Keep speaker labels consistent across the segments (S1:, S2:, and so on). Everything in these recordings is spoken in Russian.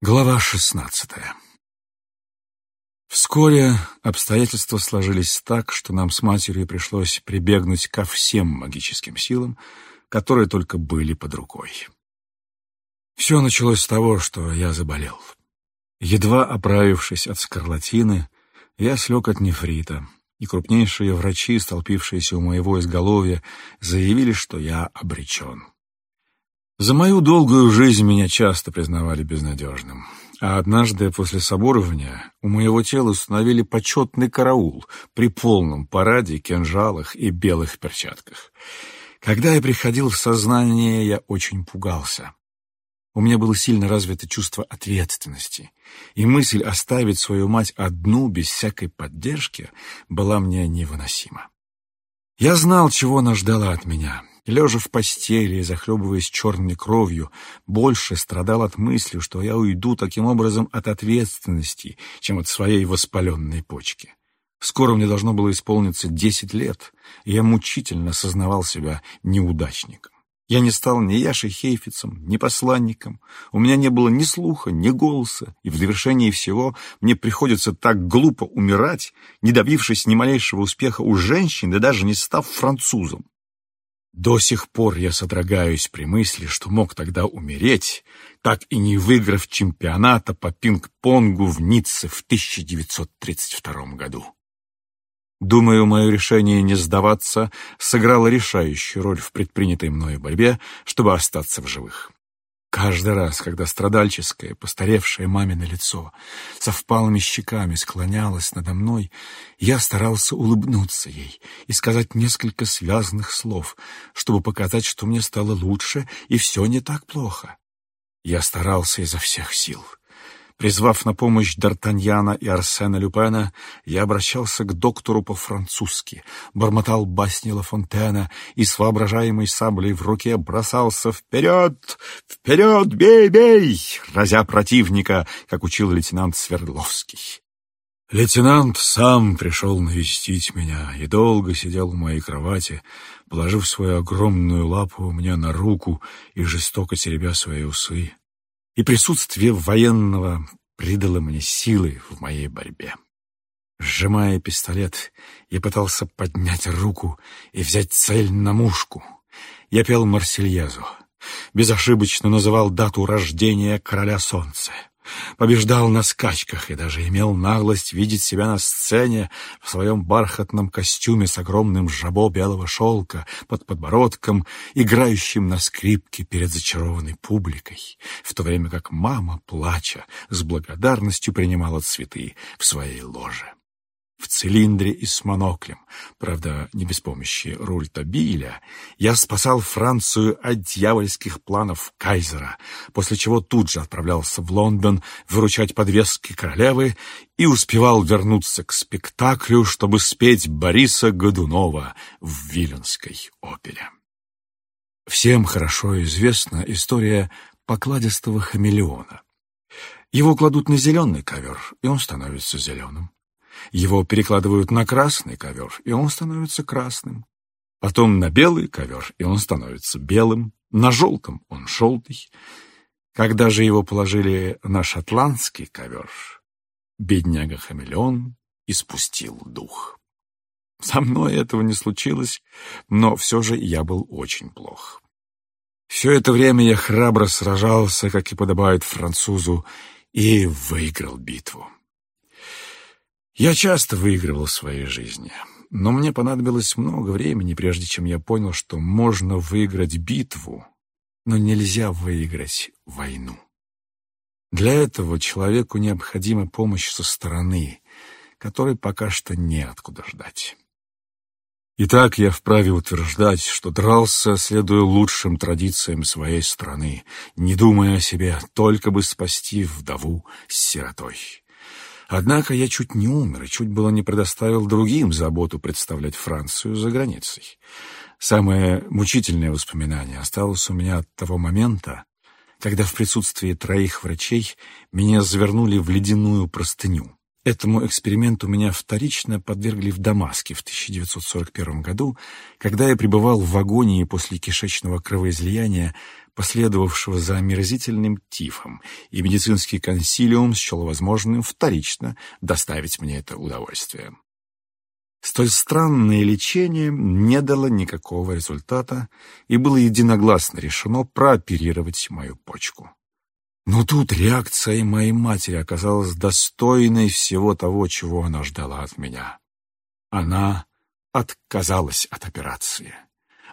S1: Глава шестнадцатая Вскоре обстоятельства сложились так, что нам с матерью пришлось прибегнуть ко всем магическим силам, которые только были под рукой. Все началось с того, что я заболел. Едва оправившись от скарлатины, я слег от нефрита, и крупнейшие врачи, столпившиеся у моего изголовья, заявили, что я обречен. За мою долгую жизнь меня часто признавали безнадежным. А однажды после соборования у моего тела установили почетный караул при полном параде, кинжалах и белых перчатках. Когда я приходил в сознание, я очень пугался. У меня было сильно развито чувство ответственности, и мысль оставить свою мать одну, без всякой поддержки, была мне невыносима. Я знал, чего она ждала от меня, Лежа в постели и захлебываясь черной кровью, больше страдал от мысли, что я уйду таким образом от ответственности, чем от своей воспаленной почки. Скоро мне должно было исполниться десять лет, и я мучительно сознавал себя неудачником. Я не стал ни Яшей Хейфицем, ни посланником. У меня не было ни слуха, ни голоса, и в довершении всего мне приходится так глупо умирать, не добившись ни малейшего успеха у женщин, да даже не став французом. До сих пор я содрогаюсь при мысли, что мог тогда умереть, так и не выиграв чемпионата по пинг-понгу в Ницце в 1932 году. Думаю, мое решение не сдаваться сыграло решающую роль в предпринятой мною борьбе, чтобы остаться в живых. Каждый раз, когда страдальческое, постаревшее мамино лицо со впалыми щеками склонялось надо мной, я старался улыбнуться ей и сказать несколько связанных слов, чтобы показать, что мне стало лучше и все не так плохо. Я старался изо всех сил — Призвав на помощь Д'Артаньяна и Арсена Люпена, я обращался к доктору по-французски, бормотал басни Ла Фонтена и с воображаемой саблей в руке бросался вперед, вперед, бей, бей, разя противника, как учил лейтенант Свердловский. Лейтенант сам пришел навестить меня и долго сидел у моей кровати, положив свою огромную лапу мне на руку и жестоко теребя свои усы и присутствие военного придало мне силы в моей борьбе. Сжимая пистолет, я пытался поднять руку и взять цель на мушку. Я пел Марсельезу, безошибочно называл дату рождения короля солнца побеждал на скачках и даже имел наглость видеть себя на сцене в своем бархатном костюме с огромным жабо белого шелка под подбородком, играющим на скрипке перед зачарованной публикой, в то время как мама, плача, с благодарностью принимала цветы в своей ложе в цилиндре и с моноклем, правда, не без помощи Рульта Биля, я спасал Францию от дьявольских планов Кайзера, после чего тут же отправлялся в Лондон выручать подвески королевы и успевал вернуться к спектаклю, чтобы спеть Бориса Годунова в Виленской опере. Всем хорошо известна история покладистого хамелеона. Его кладут на зеленый ковер, и он становится зеленым. Его перекладывают на красный ковер, и он становится красным. Потом на белый ковер, и он становится белым. На желтом он желтый. Когда же его положили на шотландский ковер, бедняга-хамелеон испустил дух. Со мной этого не случилось, но все же я был очень плох. Все это время я храбро сражался, как и подобает французу, и выиграл битву. Я часто выигрывал в своей жизни, но мне понадобилось много времени, прежде чем я понял, что можно выиграть битву, но нельзя выиграть войну. Для этого человеку необходима помощь со стороны, которой пока что неоткуда ждать. Итак, я вправе утверждать, что дрался, следуя лучшим традициям своей страны, не думая о себе, только бы спасти вдову с сиротой. Однако я чуть не умер и чуть было не предоставил другим заботу представлять Францию за границей. Самое мучительное воспоминание осталось у меня от того момента, когда в присутствии троих врачей меня завернули в ледяную простыню. Этому эксперименту меня вторично подвергли в Дамаске в 1941 году, когда я пребывал в агонии после кишечного кровоизлияния последовавшего за омерзительным тифом, и медицинский консилиум счел возможным вторично доставить мне это удовольствие. Столь странное лечение не дало никакого результата, и было единогласно решено прооперировать мою почку. Но тут реакция моей матери оказалась достойной всего того, чего она ждала от меня. Она отказалась от операции.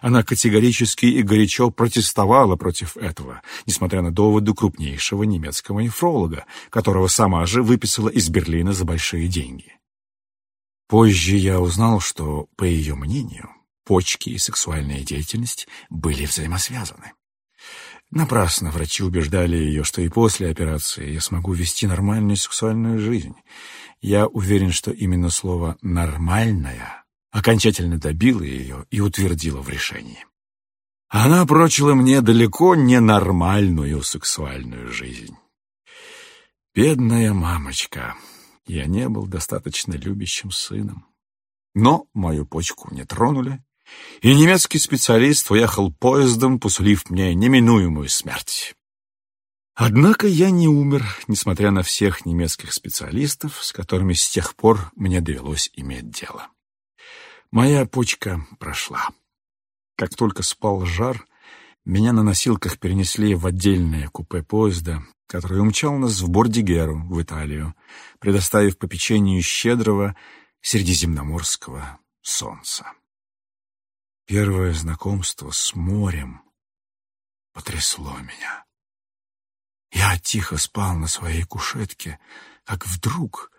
S1: Она категорически и горячо протестовала против этого, несмотря на доводы крупнейшего немецкого нефролога, которого сама же выписала из Берлина за большие деньги. Позже я узнал, что, по ее мнению, почки и сексуальная деятельность были взаимосвязаны. Напрасно врачи убеждали ее, что и после операции я смогу вести нормальную сексуальную жизнь. Я уверен, что именно слово «нормальная» окончательно добило ее и утвердило в решении. Она прочила мне далеко не нормальную сексуальную жизнь. Бедная мамочка, я не был достаточно любящим сыном. Но мою почку не тронули, и немецкий специалист уехал поездом, посулив мне неминуемую смерть. Однако я не умер, несмотря на всех немецких специалистов, с которыми с тех пор мне довелось иметь дело. Моя почка прошла. Как только спал жар, меня на носилках перенесли в отдельное купе поезда, который умчал нас в Бордигеру, в Италию, предоставив попечению щедрого средиземноморского солнца. Первое знакомство с морем потрясло меня. Я тихо спал на своей кушетке, как вдруг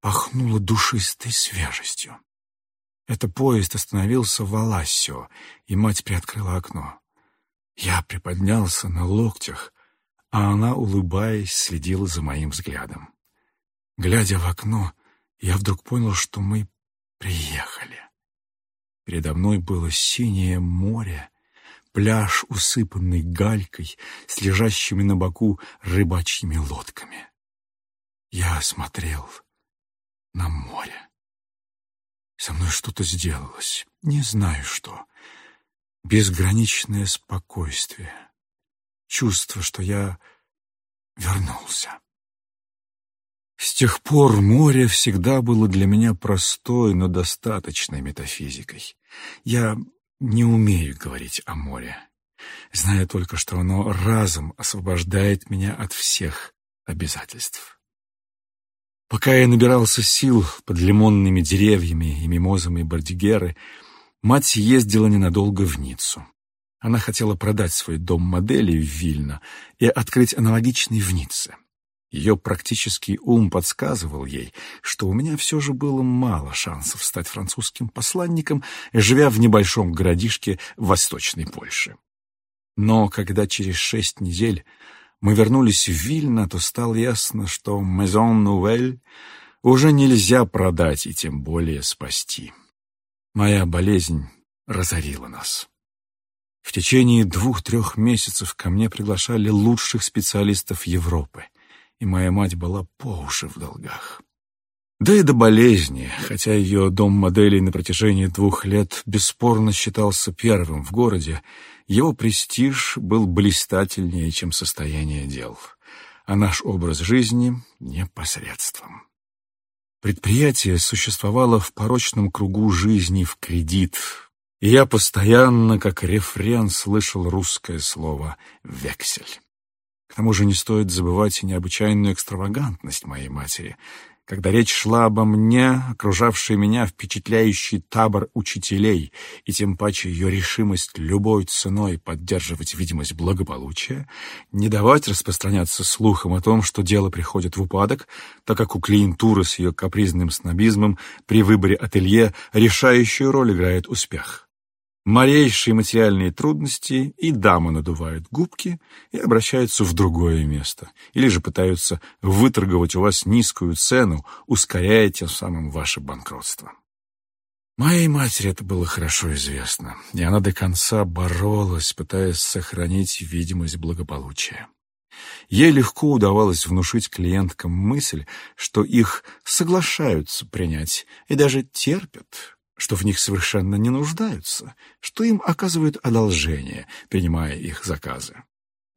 S1: пахнуло душистой свежестью. Это поезд остановился в Алассио, и мать приоткрыла окно. Я приподнялся на локтях, а она, улыбаясь, следила за моим взглядом. Глядя в окно, я вдруг понял, что мы приехали. Передо мной было синее море, пляж, усыпанный галькой, с лежащими на боку рыбачьими лодками. Я смотрел на море. Со мной что-то сделалось, не знаю что. Безграничное спокойствие, чувство, что я вернулся. С тех пор море всегда было для меня простой, но достаточной метафизикой. Я не умею говорить о море, зная только, что оно разом освобождает меня от всех обязательств. Пока я набирался сил под лимонными деревьями и мимозами Бордигеры, мать ездила ненадолго в Ниццу. Она хотела продать свой дом модели в Вильно и открыть аналогичный в Ницце. Ее практический ум подсказывал ей, что у меня все же было мало шансов стать французским посланником, живя в небольшом городишке Восточной Польше. Но когда через шесть недель мы вернулись в Вильно, то стало ясно, что Maison Nouvelle уже нельзя продать и тем более спасти. Моя болезнь разорила нас. В течение двух-трех месяцев ко мне приглашали лучших специалистов Европы и моя мать была по уши в долгах. Да и до болезни, хотя ее дом моделей на протяжении двух лет бесспорно считался первым в городе, его престиж был блистательнее, чем состояние дел, а наш образ жизни — непосредством. Предприятие существовало в порочном кругу жизни в кредит, и я постоянно, как рефрен, слышал русское слово «вексель». К тому же не стоит забывать и необычайную экстравагантность моей матери. Когда речь шла обо мне, окружавший меня впечатляющий табор учителей, и тем паче ее решимость любой ценой поддерживать видимость благополучия, не давать распространяться слухам о том, что дело приходит в упадок, так как у клиентуры с ее капризным снобизмом при выборе ателье решающую роль играет успех малейшие материальные трудности, и дамы надувают губки и обращаются в другое место, или же пытаются выторговать у вас низкую цену, ускоряя тем самым ваше банкротство. Моей матери это было хорошо известно, и она до конца боролась, пытаясь сохранить видимость благополучия. Ей легко удавалось внушить клиенткам мысль, что их соглашаются принять и даже терпят, что в них совершенно не нуждаются, что им оказывают одолжение, принимая их заказы.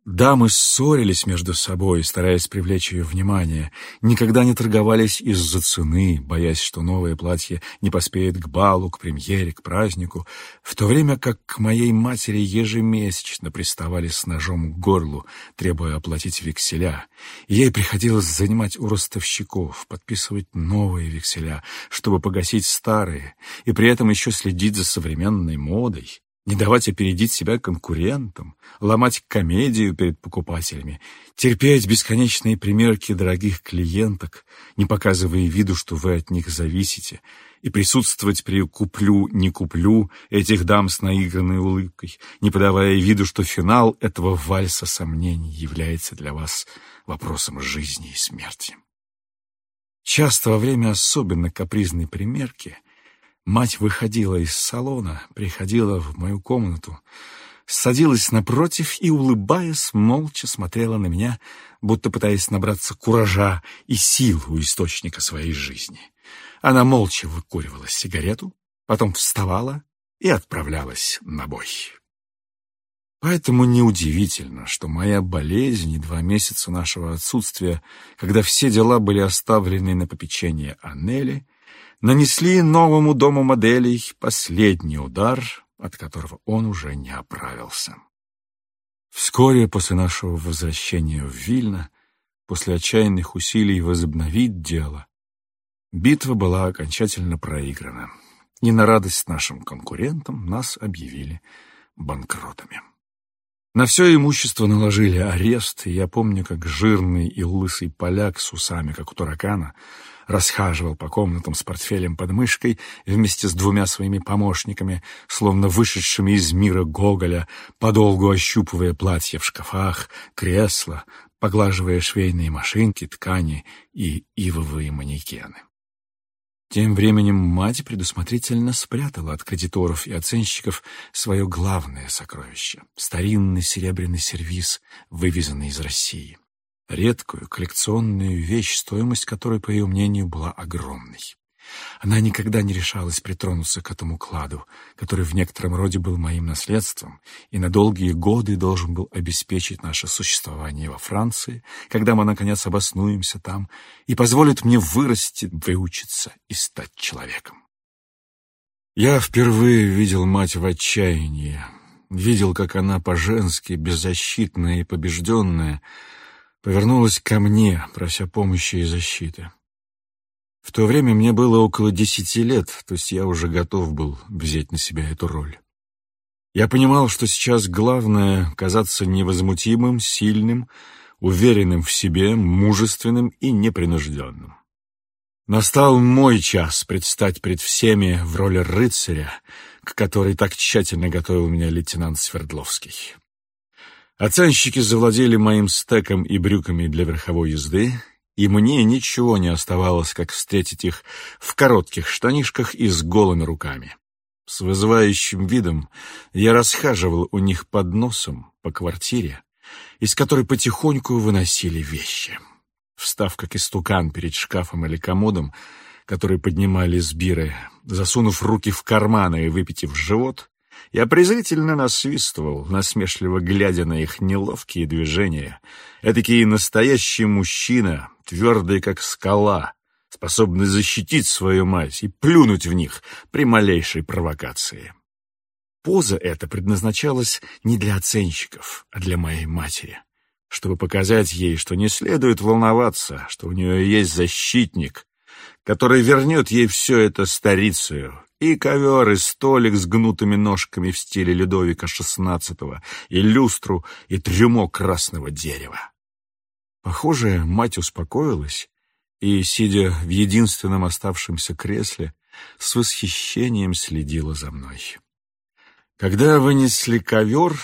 S1: Дамы ссорились между собой, стараясь привлечь ее внимание, никогда не торговались из-за цены, боясь, что новое платье не поспеет к балу, к премьере, к празднику, в то время как к моей матери ежемесячно приставали с ножом к горлу, требуя оплатить векселя. Ей приходилось занимать у ростовщиков, подписывать новые векселя, чтобы погасить старые, и при этом еще следить за современной модой не давать опередить себя конкурентам, ломать комедию перед покупателями, терпеть бесконечные примерки дорогих клиенток, не показывая виду, что вы от них зависите, и присутствовать при «куплю-не куплю» этих дам с наигранной улыбкой, не подавая виду, что финал этого вальса сомнений является для вас вопросом жизни и смерти. Часто во время особенно капризной примерки Мать выходила из салона, приходила в мою комнату, садилась напротив и, улыбаясь, молча смотрела на меня, будто пытаясь набраться куража и сил у источника своей жизни. Она молча выкуривала сигарету, потом вставала и отправлялась на бой. Поэтому неудивительно, что моя болезнь и два месяца нашего отсутствия, когда все дела были оставлены на попечение Аннели, нанесли новому дому моделей последний удар, от которого он уже не оправился. Вскоре после нашего возвращения в Вильно, после отчаянных усилий возобновить дело, битва была окончательно проиграна, и на радость нашим конкурентам нас объявили банкротами. На все имущество наложили арест, и я помню, как жирный и лысый поляк с усами, как у таракана, расхаживал по комнатам с портфелем под мышкой вместе с двумя своими помощниками, словно вышедшими из мира Гоголя, подолгу ощупывая платья в шкафах, кресла, поглаживая швейные машинки, ткани и ивовые манекены. Тем временем мать предусмотрительно спрятала от кредиторов и оценщиков свое главное сокровище — старинный серебряный сервиз, вывезенный из России редкую коллекционную вещь, стоимость которой, по ее мнению, была огромной. Она никогда не решалась притронуться к этому кладу, который в некотором роде был моим наследством и на долгие годы должен был обеспечить наше существование во Франции, когда мы, наконец, обоснуемся там и позволит мне вырасти, выучиться и стать человеком. Я впервые видел мать в отчаянии, видел, как она по-женски, беззащитная и побежденная, повернулась ко мне, прося помощи и защиты. В то время мне было около десяти лет, то есть я уже готов был взять на себя эту роль. Я понимал, что сейчас главное — казаться невозмутимым, сильным, уверенным в себе, мужественным и непринужденным. Настал мой час предстать пред всеми в роли рыцаря, к которой так тщательно готовил меня лейтенант Свердловский. Оценщики завладели моим стеком и брюками для верховой езды, и мне ничего не оставалось, как встретить их в коротких штанишках и с голыми руками. С вызывающим видом я расхаживал у них под носом по квартире, из которой потихоньку выносили вещи. Встав как истукан перед шкафом или комодом, который поднимали сбиры, засунув руки в карманы и выпитив живот, я презрительно насвистывал, насмешливо глядя на их неловкие движения. Этакий настоящий мужчина, твердый как скала, способный защитить свою мать и плюнуть в них при малейшей провокации. Поза эта предназначалась не для оценщиков, а для моей матери, чтобы показать ей, что не следует волноваться, что у нее есть защитник, который вернет ей все это старицею, и ковер, и столик с гнутыми ножками в стиле Людовика XVI, и люстру, и трюмо красного дерева. Похоже, мать успокоилась и, сидя в единственном оставшемся кресле, с восхищением следила за мной. Когда вынесли ковер,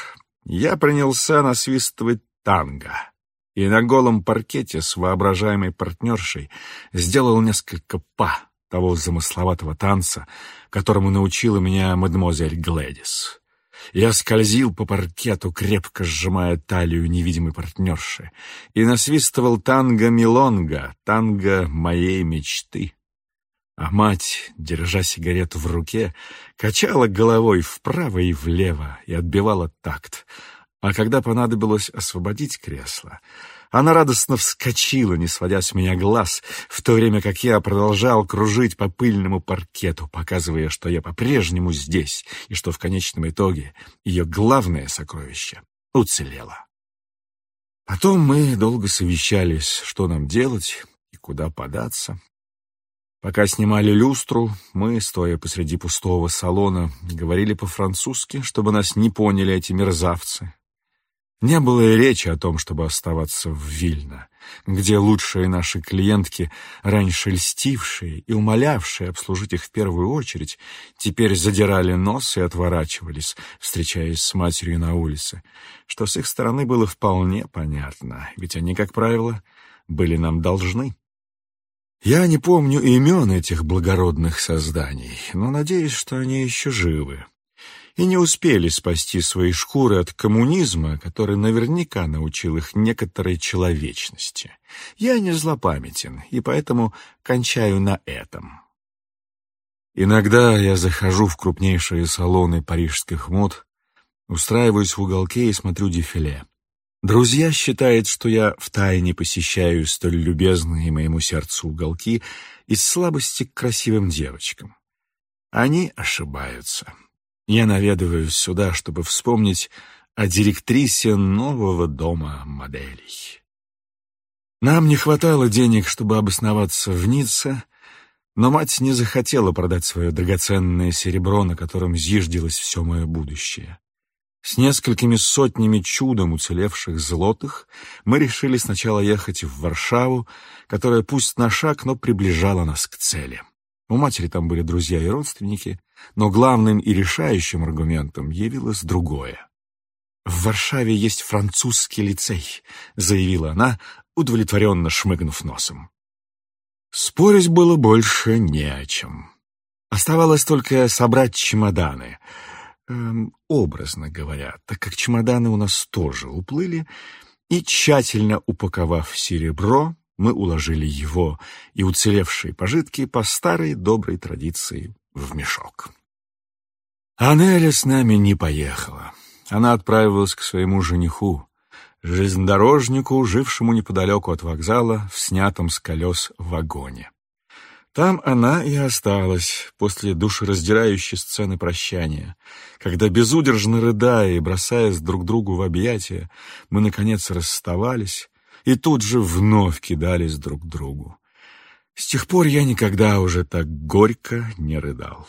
S1: я принялся насвистывать танго и на голом паркете с воображаемой партнершей сделал несколько па того замысловатого танца, которому научила меня мадемуазель Глэдис. Я скользил по паркету, крепко сжимая талию невидимой партнерши, и насвистывал танго-милонга, танго моей мечты. А мать, держа сигарету в руке, качала головой вправо и влево и отбивала такт, А когда понадобилось освободить кресло, она радостно вскочила, не сводя с меня глаз, в то время как я продолжал кружить по пыльному паркету, показывая, что я по-прежнему здесь, и что в конечном итоге ее главное сокровище уцелело. Потом мы долго совещались, что нам делать и куда податься. Пока снимали люстру, мы, стоя посреди пустого салона, говорили по-французски, чтобы нас не поняли эти мерзавцы. Не было и речи о том, чтобы оставаться в Вильно, где лучшие наши клиентки, раньше льстившие и умолявшие обслужить их в первую очередь, теперь задирали нос и отворачивались, встречаясь с матерью на улице, что с их стороны было вполне понятно, ведь они, как правило, были нам должны. Я не помню имен этих благородных созданий, но надеюсь, что они еще живы. И не успели спасти свои шкуры от коммунизма, который наверняка научил их некоторой человечности. Я не злопамятен, и поэтому кончаю на этом. Иногда я захожу в крупнейшие салоны парижских мод, устраиваюсь в уголке и смотрю дефиле. Друзья считают, что я втайне посещаю столь любезные моему сердцу уголки из слабости к красивым девочкам. Они ошибаются. Я наведываюсь сюда, чтобы вспомнить о директрисе нового дома моделей. Нам не хватало денег, чтобы обосноваться в Ницце, но мать не захотела продать свое драгоценное серебро, на котором зиждилось все мое будущее. С несколькими сотнями чудом уцелевших злотых мы решили сначала ехать в Варшаву, которая пусть на шаг, но приближала нас к цели. У матери там были друзья и родственники, но главным и решающим аргументом явилось другое. «В Варшаве есть французский лицей», — заявила она, удовлетворенно шмыгнув носом. Спорить было больше не о чем. Оставалось только собрать чемоданы — эм, образно говоря, так как чемоданы у нас тоже уплыли, и, тщательно упаковав серебро, мы уложили его и уцелевшие пожитки по старой доброй традиции в мешок. Анеля с нами не поехала. Она отправилась к своему жениху, железнодорожнику, жившему неподалеку от вокзала в снятом с колес вагоне. Там она и осталась после душераздирающей сцены прощания, когда, безудержно рыдая и бросаясь друг другу в объятия, мы, наконец, расставались и тут же вновь кидались друг к другу. С тех пор я никогда уже так горько не рыдал.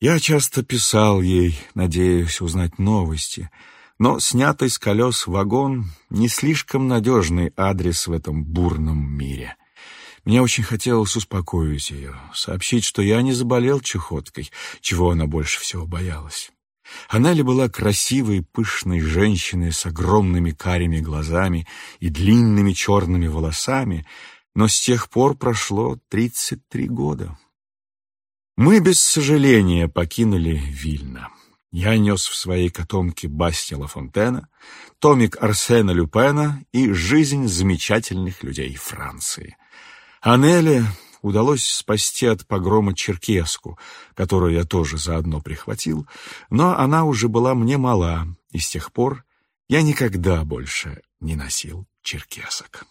S1: Я часто писал ей, надеясь узнать новости, но снятый с колес вагон — не слишком надежный адрес в этом бурном мире — мне очень хотелось успокоить ее, сообщить, что я не заболел чехоткой, чего она больше всего боялась. Она ли была красивой, пышной женщиной с огромными карими глазами и длинными черными волосами, но с тех пор прошло 33 года. Мы без сожаления покинули Вильно. Я нес в своей котомке Басти Фонтена, томик Арсена Люпена и «Жизнь замечательных людей Франции». Анеле удалось спасти от погрома черкеску, которую я тоже заодно прихватил, но она уже была мне мала, и с тех пор я никогда больше не носил черкесок.